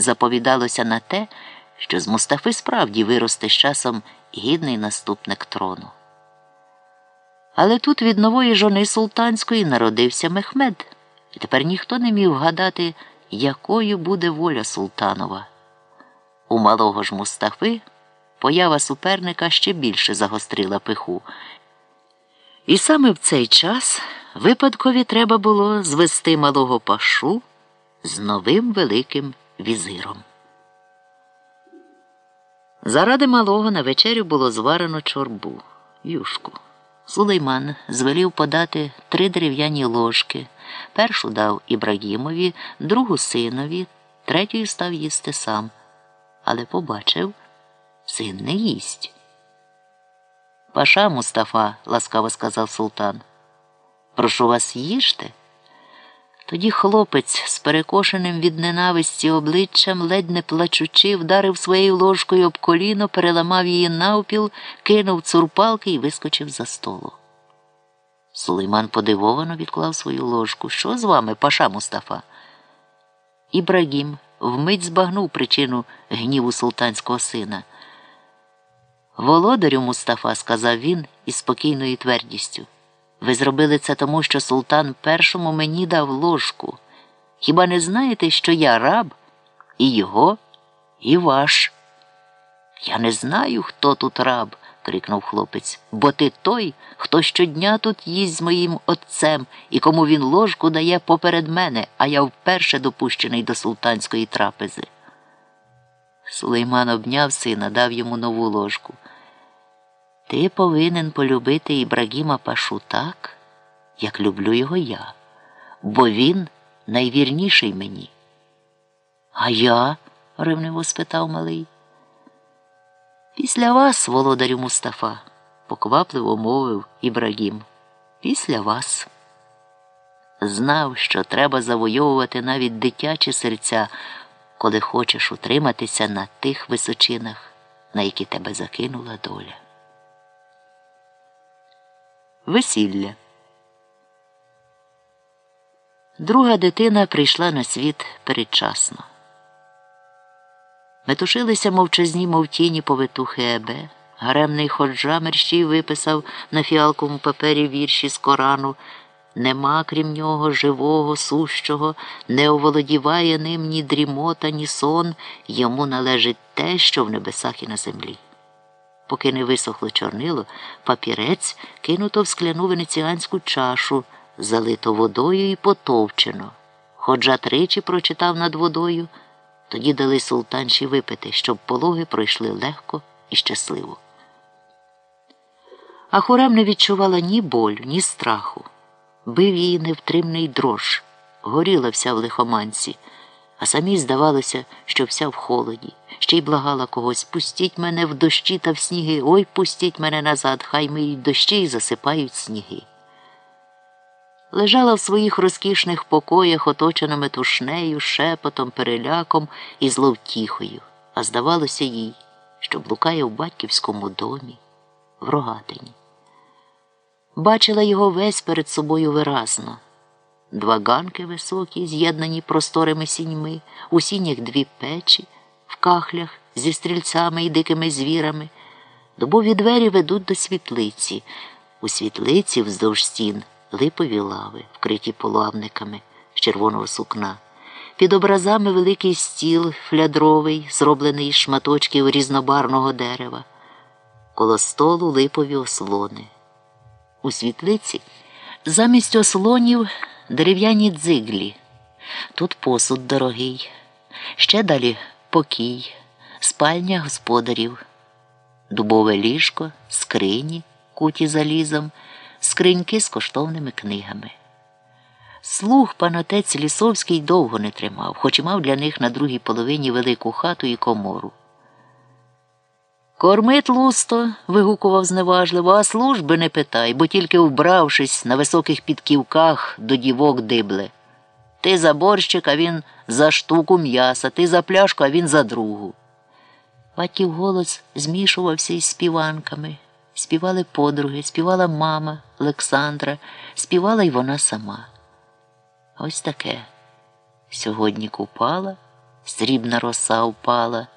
заповідалося на те, що з Мустафи справді виросте з часом гідний наступник трону. Але тут від нової жони султанської народився Мехмед, і тепер ніхто не міг вгадати, якою буде воля султанова. У малого ж Мустафи поява суперника ще більше загострила пиху. І саме в цей час випадкові треба було звести малого пашу з новим великим візиром. Заради малого на вечерю було зварено чорбу, юшку. Сулейман звелів подати три дерев'яні ложки. Першу дав Ібрагімові, другу синові, третю став їсти сам. Але побачив, син не їсть. Паша Мустафа, ласкаво сказав султан. Прошу вас їжте. Тоді хлопець з перекошеним від ненависті обличчям, ледь не плачучи, вдарив своєю ложкою об коліно, переламав її навпіл, кинув цурпалки і вискочив за столу. Сулейман подивовано відклав свою ложку. Що з вами, паша Мустафа? Ібрагім вмить збагнув причину гніву султанського сина. Володарю Мустафа, сказав він із спокійною твердістю. Ви зробили це тому, що султан першому мені дав ложку. Хіба не знаєте, що я раб і його, і ваш? Я не знаю, хто тут раб, крикнув хлопець, бо ти той, хто щодня тут їсть з моїм отцем і кому він ложку дає поперед мене, а я вперше допущений до султанської трапези. Сулейман обняв сина, дав йому нову ложку. Ти повинен полюбити Ібрагіма Пашу так, як люблю його я, бо він найвірніший мені. А я? ревниво спитав малий. Після вас, володарю Мустафа, поквапливо мовив Ібрагім. Після вас. Знав, що треба завойовувати навіть дитячі серця, коли хочеш утриматися на тих височинах, на які тебе закинула доля. Весілля. Друга дитина прийшла на світ передчасно. Метушилися мовчазні, мов тіні повитухи Ебе. Гаремний ходжа мерщій виписав на фіалковому папері вірші з Корану. Нема, крім нього, живого, сущого, не оволодіває ним ні дрімота, ні сон, йому належить те, що в небесах і на землі. Поки не висохло чорнило, папірець кинуто в скляну венеціанську чашу, залито водою і потовчено. Ходжа тричі прочитав над водою, тоді дали султанші випити, щоб пологи пройшли легко і щасливо. А хорем не відчувала ні болю, ні страху. Бив її невтримний дрож, горіла вся в лихоманці а самій здавалося, що вся в холоді, ще й благала когось пустіть мене в дощі та в сніги, ой пустіть мене назад, хай миють дощі і засипають сніги. Лежала в своїх розкішних покоях, оточена метушнею, шепотом, переляком і зловтіхою, а здавалося їй, що блукає в батьківському домі, в рогатині. Бачила його весь перед собою виразно. Два ганки високі, з'єднані просторими сіньми, у сінях дві печі, в кахлях зі стрільцями і дикими звірами. Добові двері ведуть до світлиці. У світлиці вздовж стін липові лави, вкриті полавниками з червоного сукна. Під образами великий стіл флядровий, зроблений із шматочків різнобарного дерева. Коло столу липові ослони. У світлиці замість ослонів дерев'яні дзиглі. Тут посуд дорогий, ще далі покій, спальня господарів, дубове ліжко, скрині, куті залізом, скриньки з коштовними книгами. Слух панотець Лісовський довго не тримав, хоч і мав для них на другій половині велику хату і комору. Кормит лусто, вигукував зневажливо, а служби не питай, бо тільки вбравшись на високих підківках до дівок дибле. Ти за борщик, а він за штуку м'яса, ти за пляшку, а він за другу. Батьків голос змішувався із співанками. Співали подруги, співала мама Олександра, співала й вона сама. Ось таке. Сьогодні купала, срібна роса впала.